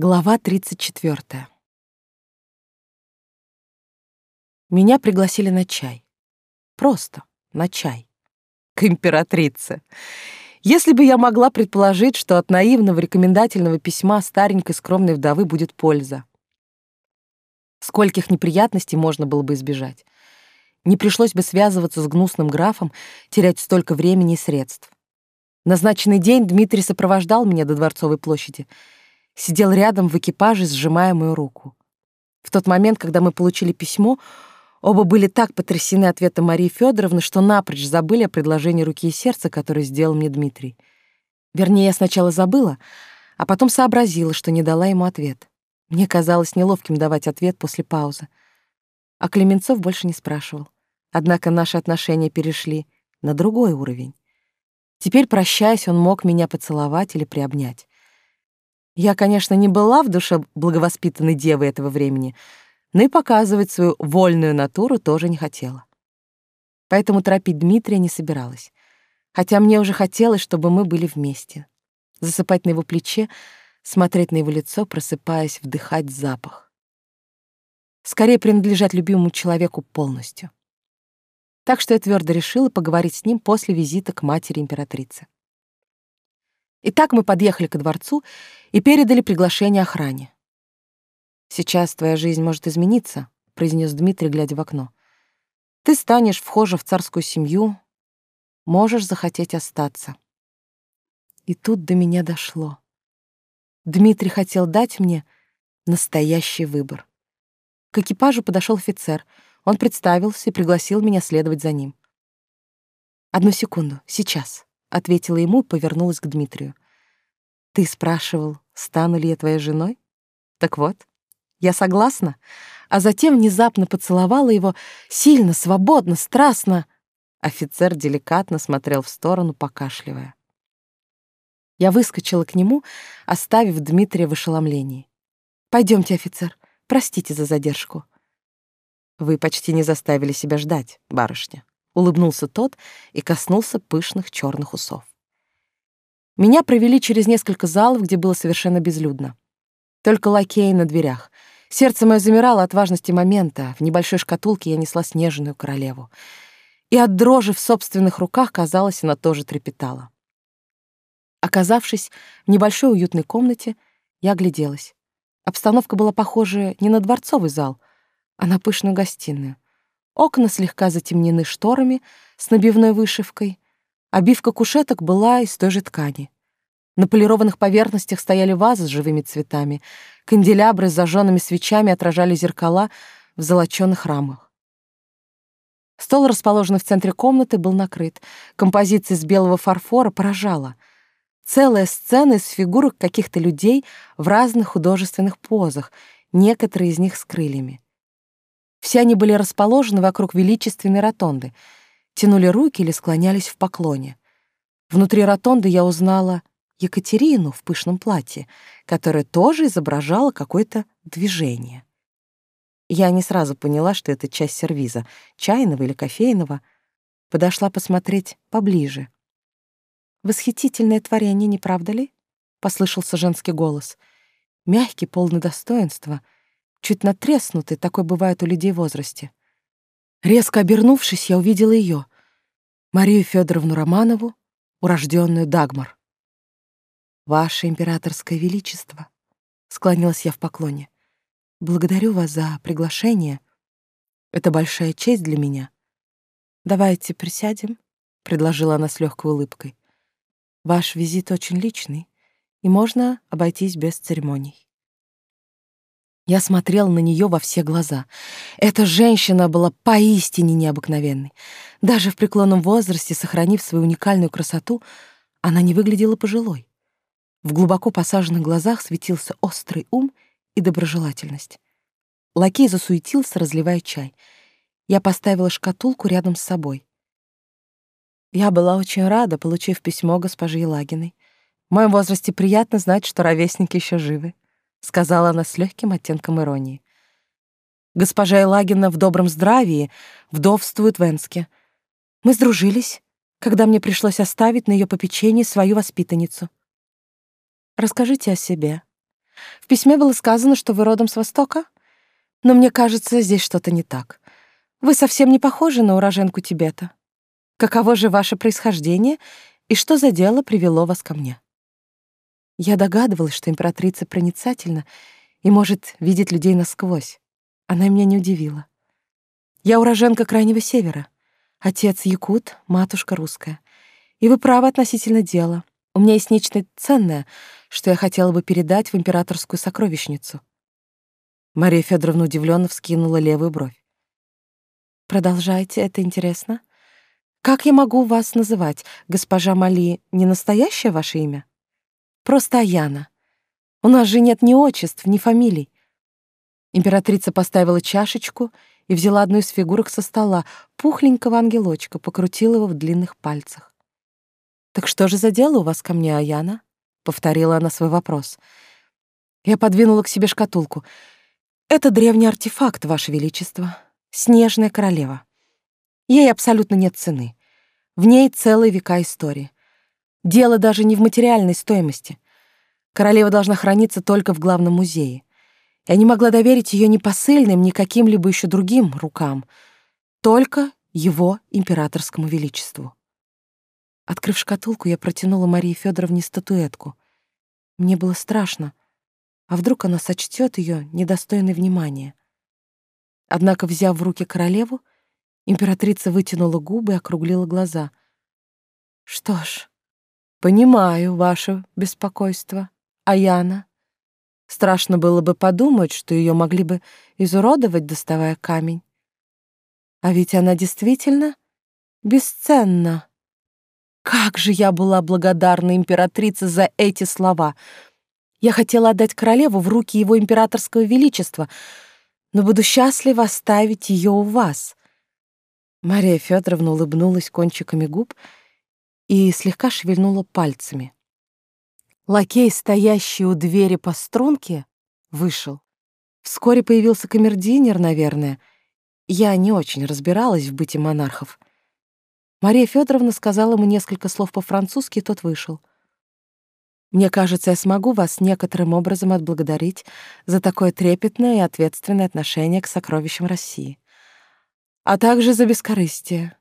Глава 34. Меня пригласили на чай. Просто на чай. К императрице. Если бы я могла предположить, что от наивного рекомендательного письма старенькой скромной вдовы будет польза. Скольких неприятностей можно было бы избежать. Не пришлось бы связываться с гнусным графом, терять столько времени и средств. Назначенный день Дмитрий сопровождал меня до Дворцовой площади — сидел рядом в экипаже, сжимая мою руку. В тот момент, когда мы получили письмо, оба были так потрясены ответом Марии Федоровны, что напрочь забыли о предложении руки и сердца, которое сделал мне Дмитрий. Вернее, я сначала забыла, а потом сообразила, что не дала ему ответ. Мне казалось неловким давать ответ после паузы. А Клеменцов больше не спрашивал. Однако наши отношения перешли на другой уровень. Теперь, прощаясь, он мог меня поцеловать или приобнять. Я, конечно, не была в душе благовоспитанной девой этого времени, но и показывать свою вольную натуру тоже не хотела. Поэтому торопить Дмитрия не собиралась. Хотя мне уже хотелось, чтобы мы были вместе. Засыпать на его плече, смотреть на его лицо, просыпаясь, вдыхать запах. Скорее принадлежать любимому человеку полностью. Так что я твердо решила поговорить с ним после визита к матери императрицы. Итак, мы подъехали ко дворцу и передали приглашение охране. «Сейчас твоя жизнь может измениться», — произнес Дмитрий, глядя в окно. «Ты станешь вхожа в царскую семью, можешь захотеть остаться». И тут до меня дошло. Дмитрий хотел дать мне настоящий выбор. К экипажу подошел офицер. Он представился и пригласил меня следовать за ним. «Одну секунду, сейчас», — ответила ему и повернулась к Дмитрию. «Ты спрашивал, стану ли я твоей женой? Так вот, я согласна». А затем внезапно поцеловала его сильно, свободно, страстно. Офицер деликатно смотрел в сторону, покашливая. Я выскочила к нему, оставив Дмитрия в ошеломлении. Пойдемте, офицер, простите за задержку». «Вы почти не заставили себя ждать, барышня», улыбнулся тот и коснулся пышных черных усов. Меня провели через несколько залов, где было совершенно безлюдно. Только лакеи на дверях. Сердце мое замирало от важности момента. В небольшой шкатулке я несла снежную королеву. И от дрожи в собственных руках, казалось, она тоже трепетала. Оказавшись в небольшой уютной комнате, я огляделась. Обстановка была похожа не на дворцовый зал, а на пышную гостиную — Окна слегка затемнены шторами с набивной вышивкой. Обивка кушеток была из той же ткани. На полированных поверхностях стояли вазы с живыми цветами. Канделябры с зажженными свечами отражали зеркала в золочёных рамах. Стол, расположенный в центре комнаты, был накрыт. Композиция из белого фарфора поражала. Целая сцена из фигурок каких-то людей в разных художественных позах, некоторые из них с крыльями. Все они были расположены вокруг величественной ротонды, тянули руки или склонялись в поклоне. Внутри ротонды я узнала Екатерину в пышном платье, которая тоже изображала какое-то движение. Я не сразу поняла, что это часть сервиза, чайного или кофейного. Подошла посмотреть поближе. «Восхитительное творение, не правда ли?» — послышался женский голос. Мягкий, полный достоинства — чуть натреснутый, такой бывает у людей в возрасте. Резко обернувшись, я увидела ее, Марию Федоровну Романову, урожденную Дагмар. «Ваше императорское величество», — склонилась я в поклоне, — «благодарю вас за приглашение. Это большая честь для меня. Давайте присядем», — предложила она с легкой улыбкой. «Ваш визит очень личный, и можно обойтись без церемоний». Я смотрел на нее во все глаза. Эта женщина была поистине необыкновенной. Даже в преклонном возрасте, сохранив свою уникальную красоту, она не выглядела пожилой. В глубоко посаженных глазах светился острый ум и доброжелательность. Лакей засуетился, разливая чай. Я поставила шкатулку рядом с собой. Я была очень рада, получив письмо госпожи Елагиной. В моем возрасте приятно знать, что ровесники еще живы. — сказала она с легким оттенком иронии. «Госпожа Елагина в добром здравии, вдовствует в Энске. Мы сдружились, когда мне пришлось оставить на ее попечении свою воспитанницу. Расскажите о себе. В письме было сказано, что вы родом с Востока, но мне кажется, здесь что-то не так. Вы совсем не похожи на уроженку Тибета. Каково же ваше происхождение и что за дело привело вас ко мне? Я догадывалась, что императрица проницательна и может видеть людей насквозь. Она меня не удивила. Я уроженка Крайнего Севера. Отец якут, матушка русская. И вы правы относительно дела. У меня есть нечто ценное, что я хотела бы передать в императорскую сокровищницу. Мария Федоровна удивленно вскинула левую бровь. Продолжайте, это интересно. Как я могу вас называть? Госпожа Мали не настоящее ваше имя? Просто Аяна. У нас же нет ни отчеств, ни фамилий. Императрица поставила чашечку и взяла одну из фигурок со стола, пухленького ангелочка, покрутила его в длинных пальцах. «Так что же за дело у вас ко мне, Аяна?» — повторила она свой вопрос. Я подвинула к себе шкатулку. «Это древний артефакт, Ваше Величество. Снежная королева. Ей абсолютно нет цены. В ней целые века истории. Дело даже не в материальной стоимости. Королева должна храниться только в главном музее. Я не могла доверить ее ни посыльным, ни каким-либо еще другим рукам, только его императорскому величеству. Открыв шкатулку, я протянула Марии Федоровне статуэтку. Мне было страшно. А вдруг она сочтет ее недостойной внимания? Однако, взяв в руки королеву, императрица вытянула губы и округлила глаза. «Что ж, понимаю ваше беспокойство, Аяна. Страшно было бы подумать, что ее могли бы изуродовать, доставая камень. А ведь она действительно бесценна. Как же я была благодарна императрице за эти слова! Я хотела отдать королеву в руки его императорского величества, но буду счастлива оставить ее у вас. Мария Федоровна улыбнулась кончиками губ и слегка шевельнула пальцами. Лакей, стоящий у двери по струнке, вышел. Вскоре появился камердинер, наверное. Я не очень разбиралась в быте монархов. Мария Федоровна сказала ему несколько слов по-французски, и тот вышел. Мне кажется, я смогу вас некоторым образом отблагодарить за такое трепетное и ответственное отношение к сокровищам России, а также за бескорыстие.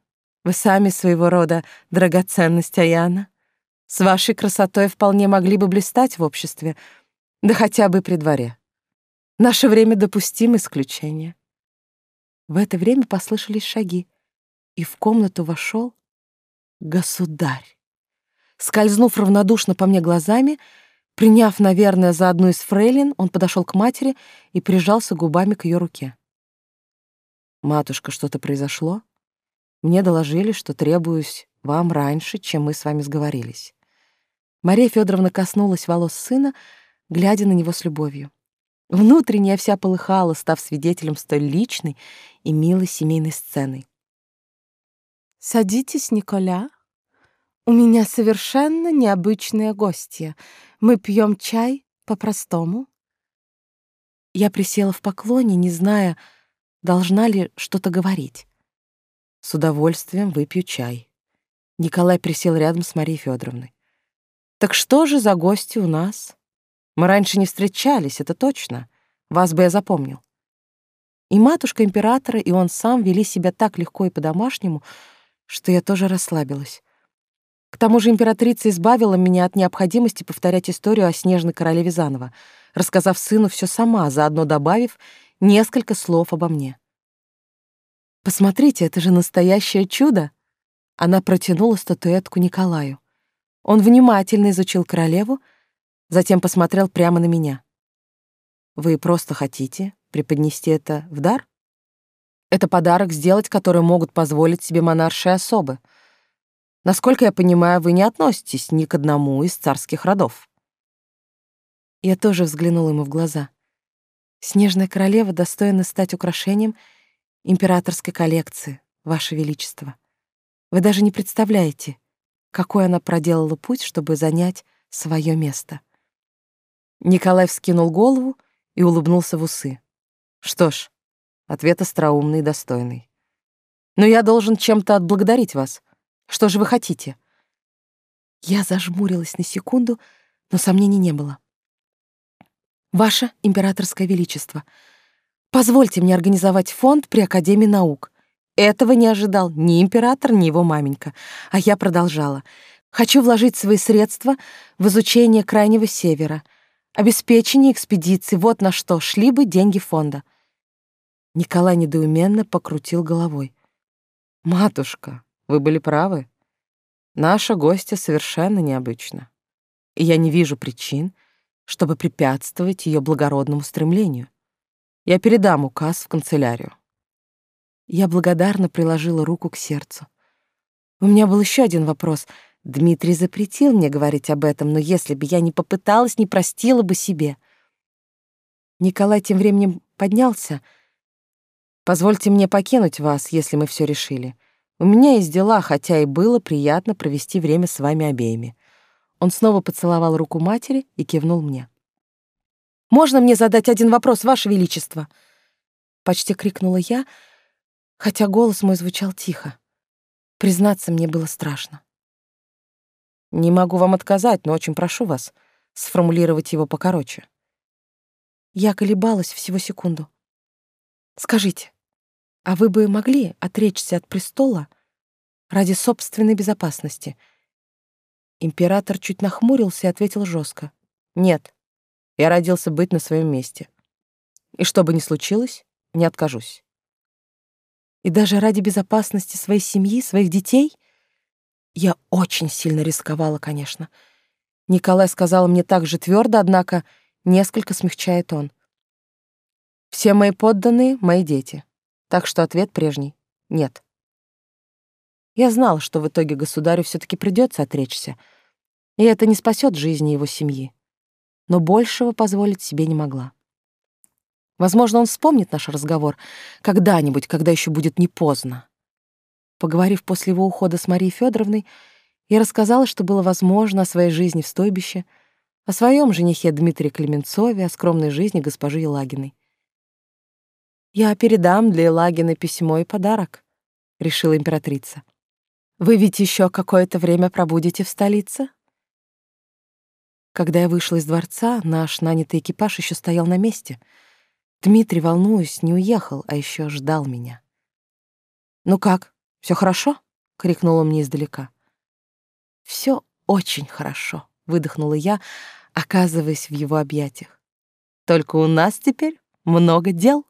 Вы сами своего рода драгоценность Аяна. С вашей красотой вполне могли бы блистать в обществе, да хотя бы при дворе. Наше время допустим исключение. В это время послышались шаги, и в комнату вошел государь. Скользнув равнодушно по мне глазами, приняв, наверное, за одну из фрейлин, он подошел к матери и прижался губами к ее руке. «Матушка, что-то произошло? Мне доложили, что требуюсь вам раньше, чем мы с вами сговорились. Мария Федоровна коснулась волос сына, глядя на него с любовью. Внутренне я вся полыхала, став свидетелем столь личной и милой семейной сцены. «Садитесь, Николя. У меня совершенно необычные гостья. Мы пьем чай по-простому». Я присела в поклоне, не зная, должна ли что-то говорить. «С удовольствием выпью чай». Николай присел рядом с Марией Федоровной. Так что же за гости у нас? Мы раньше не встречались, это точно. Вас бы я запомнил. И матушка императора, и он сам вели себя так легко и по-домашнему, что я тоже расслабилась. К тому же императрица избавила меня от необходимости повторять историю о снежной королеве заново, рассказав сыну все сама, заодно добавив несколько слов обо мне. «Посмотрите, это же настоящее чудо!» Она протянула статуэтку Николаю. Он внимательно изучил королеву, затем посмотрел прямо на меня. «Вы просто хотите преподнести это в дар?» «Это подарок сделать, который могут позволить себе монаршие особы. Насколько я понимаю, вы не относитесь ни к одному из царских родов». Я тоже взглянула ему в глаза. «Снежная королева достойна стать украшением императорской коллекции, Ваше Величество. Вы даже не представляете, какой она проделала путь, чтобы занять свое место. Николай вскинул голову и улыбнулся в усы. Что ж, ответ остроумный и достойный. Но я должен чем-то отблагодарить вас. Что же вы хотите? Я зажмурилась на секунду, но сомнений не было. «Ваше императорское величество, позвольте мне организовать фонд при Академии наук». Этого не ожидал ни император, ни его маменька. А я продолжала. «Хочу вложить свои средства в изучение Крайнего Севера, обеспечение экспедиции, вот на что шли бы деньги фонда». Николай недоуменно покрутил головой. «Матушка, вы были правы. Наша гостья совершенно необычна, и я не вижу причин, чтобы препятствовать ее благородному стремлению. Я передам указ в канцелярию. Я благодарно приложила руку к сердцу. У меня был еще один вопрос. Дмитрий запретил мне говорить об этом, но если бы я не попыталась, не простила бы себе. Николай тем временем поднялся. «Позвольте мне покинуть вас, если мы все решили. У меня есть дела, хотя и было приятно провести время с вами обеими. Он снова поцеловал руку матери и кивнул мне. «Можно мне задать один вопрос, Ваше Величество?» Почти крикнула я, хотя голос мой звучал тихо. Признаться, мне было страшно. «Не могу вам отказать, но очень прошу вас сформулировать его покороче». Я колебалась всего секунду. «Скажите, а вы бы могли отречься от престола ради собственной безопасности? Император чуть нахмурился и ответил жестко. Нет, я родился быть на своем месте. И что бы ни случилось, не откажусь. И даже ради безопасности своей семьи, своих детей я очень сильно рисковала, конечно. Николай сказал мне так же твердо, однако несколько смягчает он. Все мои подданные — мои дети. Так что ответ прежний — нет. Я знал, что в итоге государю все таки придется отречься, и это не спасет жизни его семьи. Но большего позволить себе не могла. Возможно, он вспомнит наш разговор когда-нибудь, когда еще будет не поздно. Поговорив после его ухода с Марией Федоровной, я рассказала, что было возможно о своей жизни в стойбище, о своем женихе Дмитрии Клеменцове, о скромной жизни госпожи Елагиной. «Я передам для Елагины письмо и подарок», — решила императрица. «Вы ведь еще какое-то время пробудете в столице?» Когда я вышла из дворца, наш нанятый экипаж еще стоял на месте. Дмитрий, волнуясь, не уехал, а еще ждал меня. «Ну как, все хорошо?» — крикнула мне издалека. Все очень хорошо», — выдохнула я, оказываясь в его объятиях. «Только у нас теперь много дел».